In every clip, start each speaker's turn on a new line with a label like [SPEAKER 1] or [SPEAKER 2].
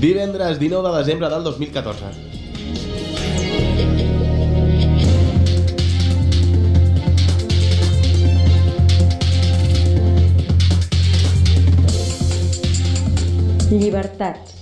[SPEAKER 1] Divendres 19 de desembre del 2014.
[SPEAKER 2] Llibertats.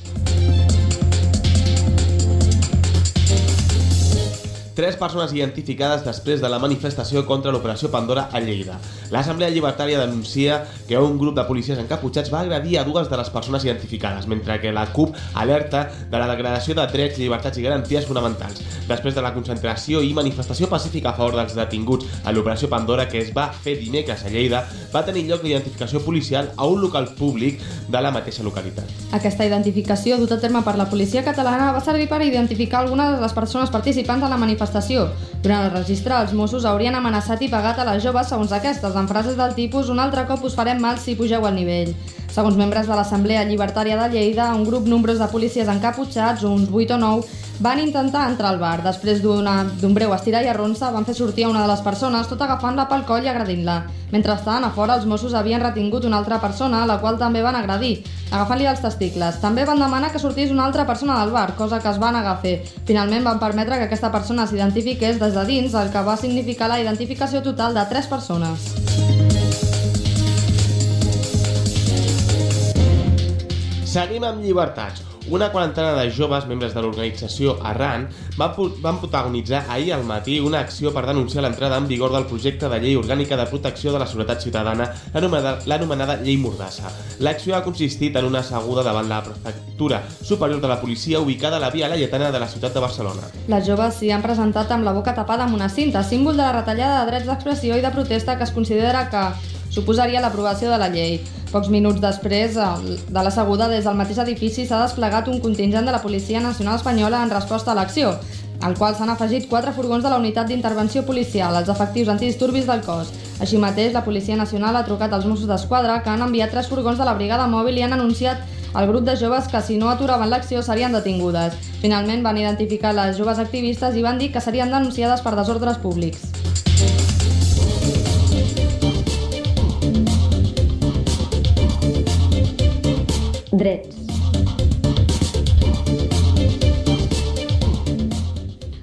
[SPEAKER 1] Tres persones identificades després de la manifestació contra l'operació Pandora a Lleida. L'Assemblea Llibertària denuncia que un grup de policies encaputxats va agredir a dues de les persones identificades, mentre que la CUP alerta de la degradació de drets, llibertats i garanties fonamentals. Després de la concentració i manifestació pacífica a favor dels detinguts a l'operació Pandora que es va fer dimecres a Lleida, va tenir lloc l'identificació policial a un local públic de la mateixa localitat.
[SPEAKER 3] Aquesta identificació, duta a terme per la policia catalana, va servir per identificar algunes de les persones participants de la manifestació. Durant el registre, els Mossos haurien amenaçat i pagat a les joves segons aquestes, amb frases del tipus «un altre cop us farem mal si pugeu al nivell». Segons membres de l'Assemblea Llibertària de Lleida, un grup nombrós de policies encaputxats, uns 8 o 9, van intentar entrar al bar. Després d'un breu estirar i arronsa, van fer sortir a una de les persones, tot agafant-la pel coll i agredint-la. Mentrestant, a fora, els Mossos havien retingut una altra persona, la qual també van agredir, agafant-li els testicles. També van demanar que sortís una altra persona del bar, cosa que es van negar a fer. Finalment van permetre que aquesta persona s'identifiqués des de dins, el que va significar la identificació total de tres persones.
[SPEAKER 1] Seguim amb llibertats. Una quarantena de joves, membres de l'organització Arran, van, van protagonitzar ahir al matí una acció per denunciar l'entrada en vigor del projecte de llei orgànica de protecció de la seguretat ciutadana, l'anomenada Llei Mordassa. L'acció ha consistit en una asseguda davant la prefectura superior de la policia ubicada a la via Laietana de la ciutat de Barcelona.
[SPEAKER 3] Les joves s'hi han presentat amb la boca tapada amb una cinta, símbol de la retallada de drets d'expressió i de protesta que es considera que suposaria l'aprovació de la llei. Pocs minuts després de la seguda, des del mateix edifici s'ha desplegat un contingent de la Policia Nacional Espanyola en resposta a l'acció, al qual s'han afegit quatre furgons de la Unitat d'Intervenció Policial, els efectius antidisturbis del cos. Així mateix, la Policia Nacional ha trucat als Mossos d'Esquadra, que han enviat tres furgons de la Brigada Mòbil i han anunciat al grup de joves que si no aturaven l'acció serien detingudes. Finalment van identificar les joves activistes i van dir que serien denunciades per desordres públics.
[SPEAKER 2] Drets.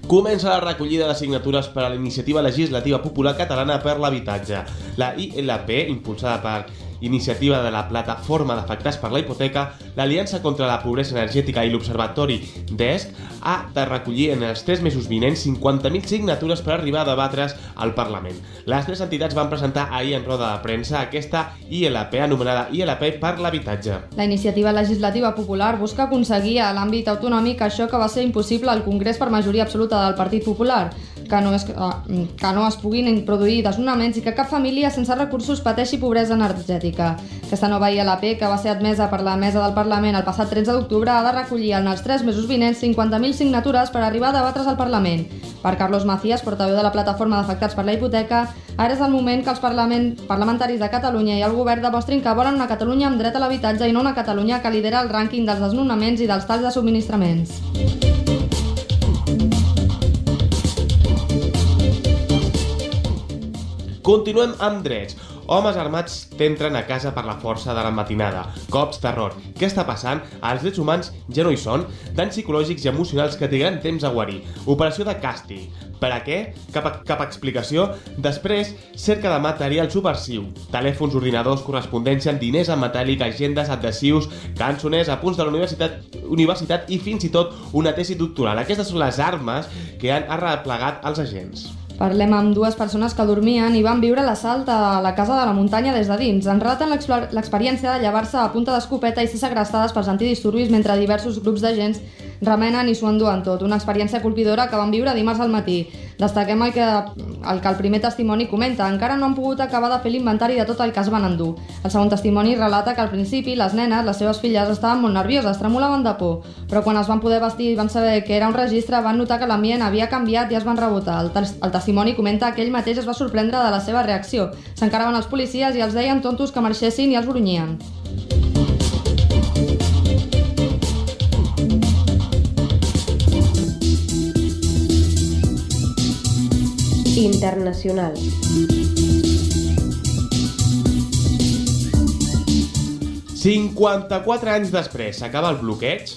[SPEAKER 1] Comença la recollida de signatures per a la Iniciativa Legislativa Popular Catalana per l'Habitatge. La ILP, impulsada per Iniciativa de la Plataforma d'Afectats per la Hipoteca, l'Aliança contra la Pobresa Energètica i l'Observatori DESC ha de recollir en els tres mesos vinents 50.000 signatures per arribar a debatre's al Parlament. Les tres entitats van presentar ahir en roda de premsa aquesta ILP, anomenada ILP per l'Habitatge.
[SPEAKER 3] La iniciativa legislativa popular busca aconseguir a l'àmbit autonòmic això que va ser impossible al Congrés per majoria absoluta del Partit Popular, que no, es, eh, que no es puguin produir desnonaments i que cap família sense recursos pateixi pobresa energètica. Aquesta nova ILP, que va ser admesa per la mesa del Parlament el passat 13 d'octubre, ha de recollir en els tres mesos vinents 50.000 signatures per arribar a debatre's al Parlament. Per Carlos Macías, portaveu de la plataforma d'afectats per la hipoteca, ara és el moment que els parlament, parlamentaris de Catalunya i el govern demostrin que volen una Catalunya amb dret a l'habitatge i no una Catalunya que lidera el rànquing dels desnonaments i dels talls de subministraments.
[SPEAKER 1] Continuem amb drets. Homes armats t'entren a casa per la força de la matinada. Cops, terror. Què està passant? Els drets humans ja no hi són? Danys psicològics i emocionals que trigaran temps a guarir. Operació de càstig. Per a què? Cap, cap explicació. Després, cerca de material subversiu. Telèfons, ordinadors, correspondència, diners en metàl·lic, agendes, adhesius, cançoners, apunts de la universitat, universitat i fins i tot una tesi doctoral. Aquestes són les armes que han arreplegat els agents.
[SPEAKER 3] Parlem amb dues persones que dormien i van viure l'assalt a la casa de la muntanya des de dins. En relaten l'experiència de llevar-se a punta d'escopeta i ser segrestades pels antidisturbis mentre diversos grups d'agents remenen i s'ho enduen tot. Una experiència colpidora que van viure dimarts al matí. Destaquem el que, el que el primer testimoni comenta. Encara no han pogut acabar de fer l'inventari de tot el que es van endur. El segon testimoni relata que al principi les nenes, les seves filles, estaven molt nervioses, tremolaven de por, però quan es van poder vestir i van saber que era un registre van notar que l'ambient havia canviat i es van rebotar. El, el testimoni comenta que ell mateix es va sorprendre de la seva reacció. S'encaraven els policies i els deien tontos que marxessin i els brunyien.
[SPEAKER 2] Internacional.
[SPEAKER 1] ...54 anys després s'acaba el bloqueig?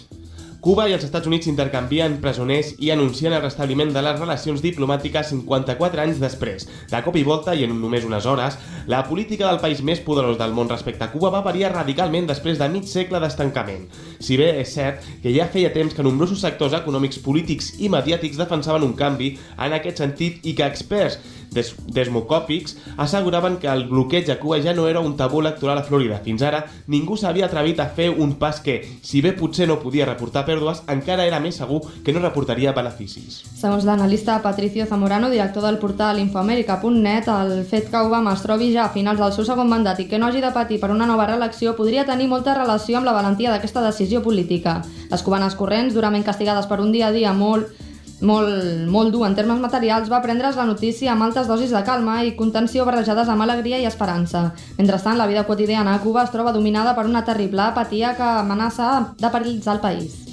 [SPEAKER 1] Cuba i els Estats Units intercanvien presoners i anuncien el restabliment de les relacions diplomàtiques 54 anys després. De cop i volta, i en només unes hores, la política del país més poderós del món respecte a Cuba va variar radicalment després de mig segle d'estancament. Si bé és cert que ja feia temps que nombrosos sectors econòmics, polítics i mediàtics defensaven un canvi en aquest sentit i que experts des desmocòpics asseguraven que el bloqueig a Cuba ja no era un tabú electoral a Florida. Fins ara, ningú s'havia atrevit a fer un pas que, si bé potser no podia reportar pèrdues, encara era més segur que no reportaria beneficis.
[SPEAKER 3] Segons l'analista Patricio Zamorano, director del portal infoamerica.net, el fet que Obama es trobi ja a finals del seu segon mandat i que no hagi de patir per una nova reelecció podria tenir molta relació amb la valentia d'aquesta decisió política. Les cubanes corrents, durament castigades per un dia a dia molt molt, molt dur en termes materials, va prendre's la notícia amb altes dosis de calma i contenció barrejades amb alegria i esperança. Mentrestant, la vida quotidiana a Cuba es troba dominada per una terrible apatia que amenaça de perillitzar el país.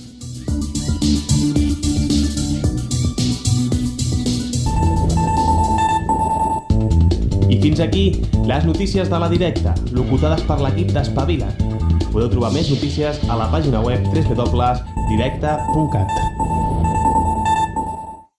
[SPEAKER 1] I fins aquí les notícies de la directa, locutades per l'equip d'Espavila. Podeu trobar més notícies a la pàgina web www.directa.cat.